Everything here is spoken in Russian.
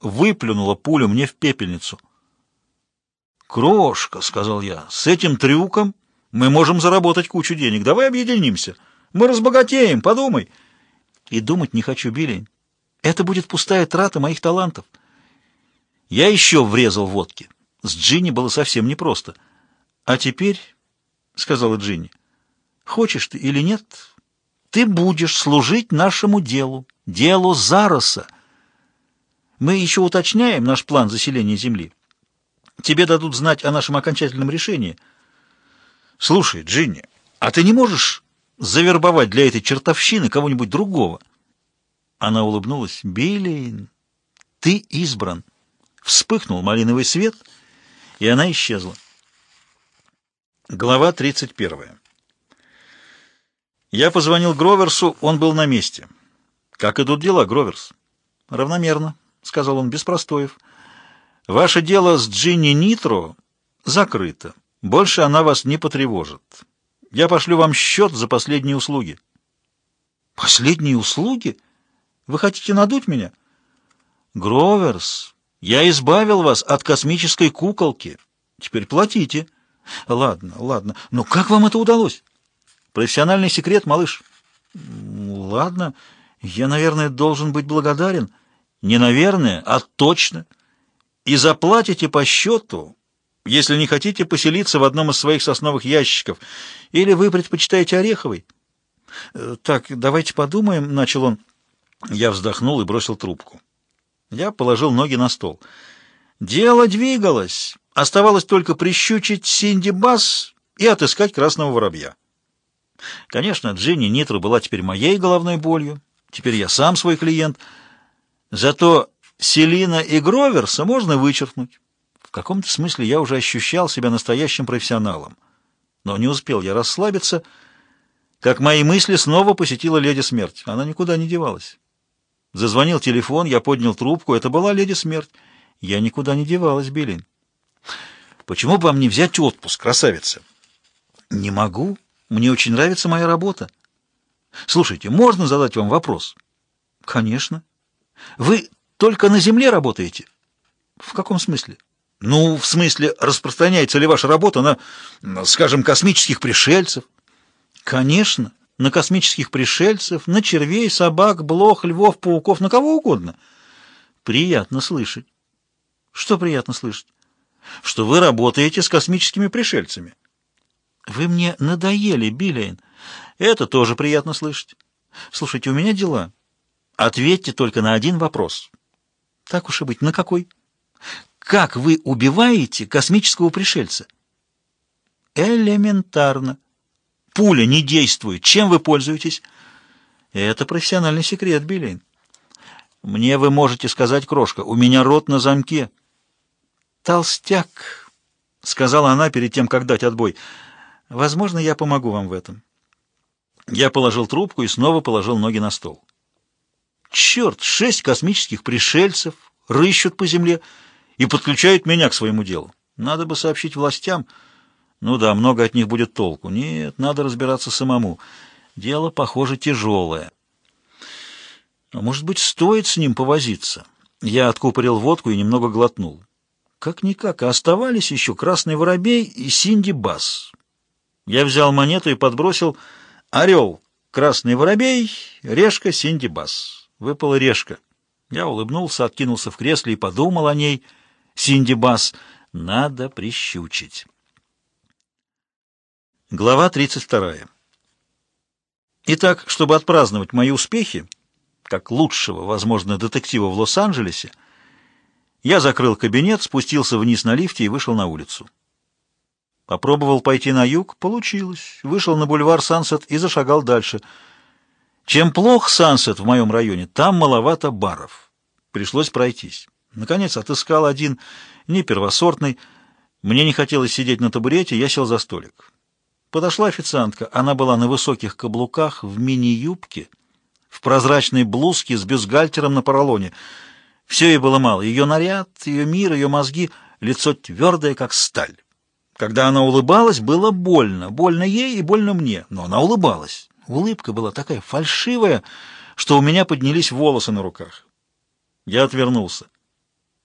выплюнула пулю мне в пепельницу. «Крошка», — сказал я, — «с этим трюком мы можем заработать кучу денег. Давай объединимся. Мы разбогатеем, подумай». И думать не хочу, Билень. Это будет пустая трата моих талантов. Я еще врезал водки. С Джинни было совсем непросто. «А теперь», — сказала Джинни, — «хочешь ты или нет, ты будешь служить нашему делу, делу Зароса. Мы еще уточняем наш план заселения Земли. Тебе дадут знать о нашем окончательном решении. Слушай, Джинни, а ты не можешь завербовать для этой чертовщины кого-нибудь другого?» Она улыбнулась. «Биллин, ты избран». Вспыхнул малиновый свет, и она исчезла. Глава 31. Я позвонил Гроверсу, он был на месте. «Как идут дела, Гроверс?» «Равномерно», — сказал он, без простоев. «Ваше дело с Джинни Нитро закрыто. Больше она вас не потревожит. Я пошлю вам счет за последние услуги». «Последние услуги? Вы хотите надуть меня?» «Гроверс, я избавил вас от космической куколки. Теперь платите. Ладно, ладно. Но как вам это удалось? Профессиональный секрет, малыш. Ладно. Я, наверное, должен быть благодарен. Не наверное, а точно. И заплатите по счету, если не хотите поселиться в одном из своих сосновых ящиков. Или вы предпочитаете ореховый? Э, так, давайте подумаем, — начал он. Я вздохнул и бросил трубку. Я положил ноги на стол. Дело двигалось. Оставалось только прищучить Синди Бас и отыскать красного воробья. Конечно, Джинни Нитро была теперь моей головной болью. Теперь я сам свой клиент. Зато Селина и Гроверса можно вычеркнуть. В каком-то смысле я уже ощущал себя настоящим профессионалом. Но не успел я расслабиться, как мои мысли снова посетила леди смерть. Она никуда не девалась. Зазвонил телефон, я поднял трубку. Это была леди смерть. Я никуда не девалась, Белин. Почему бы вам не взять отпуск, красавица? Не могу. Мне очень нравится моя работа. Слушайте, можно задать вам вопрос? Конечно. Вы только на земле работаете? В каком смысле? Ну, в смысле, распространяется ли ваша работа на, скажем, космических пришельцев? Конечно на космических пришельцев, на червей, собак, блох, львов, пауков, на кого угодно. Приятно слышать. Что приятно слышать? Что вы работаете с космическими пришельцами. Вы мне надоели, Биллиан. Это тоже приятно слышать. Слушайте, у меня дела. Ответьте только на один вопрос. Так уж и быть, на какой? Как вы убиваете космического пришельца? Элементарно. Пуля не действует. Чем вы пользуетесь? Это профессиональный секрет, Билейн. Мне вы можете сказать, крошка, у меня рот на замке. Толстяк, сказала она перед тем, как дать отбой. Возможно, я помогу вам в этом. Я положил трубку и снова положил ноги на стол. Черт, шесть космических пришельцев рыщут по земле и подключают меня к своему делу. Надо бы сообщить властям. Ну да, много от них будет толку. Нет, надо разбираться самому. Дело, похоже, тяжелое. А может быть, стоит с ним повозиться? Я откупорил водку и немного глотнул. Как-никак, а оставались еще Красный Воробей и Синди Бас. Я взял монету и подбросил «Орел, Красный Воробей, Решка, Синди Бас». Выпала Решка. Я улыбнулся, откинулся в кресле и подумал о ней. Синди Бас надо прищучить. Глава 32. Итак, чтобы отпраздновать мои успехи, как лучшего, возможно, детектива в Лос-Анджелесе, я закрыл кабинет, спустился вниз на лифте и вышел на улицу. Попробовал пойти на юг, получилось. Вышел на бульвар Сансет и зашагал дальше. Чем плох Сансет в моем районе, там маловато баров. Пришлось пройтись. Наконец отыскал один, не первосортный. Мне не хотелось сидеть на табурете, я сел за столик. Подошла официантка. Она была на высоких каблуках, в мини-юбке, в прозрачной блузке с бюстгальтером на поролоне. Все ей было мало. Ее наряд, ее мир, ее мозги, лицо твердое, как сталь. Когда она улыбалась, было больно. Больно ей и больно мне. Но она улыбалась. Улыбка была такая фальшивая, что у меня поднялись волосы на руках. Я отвернулся.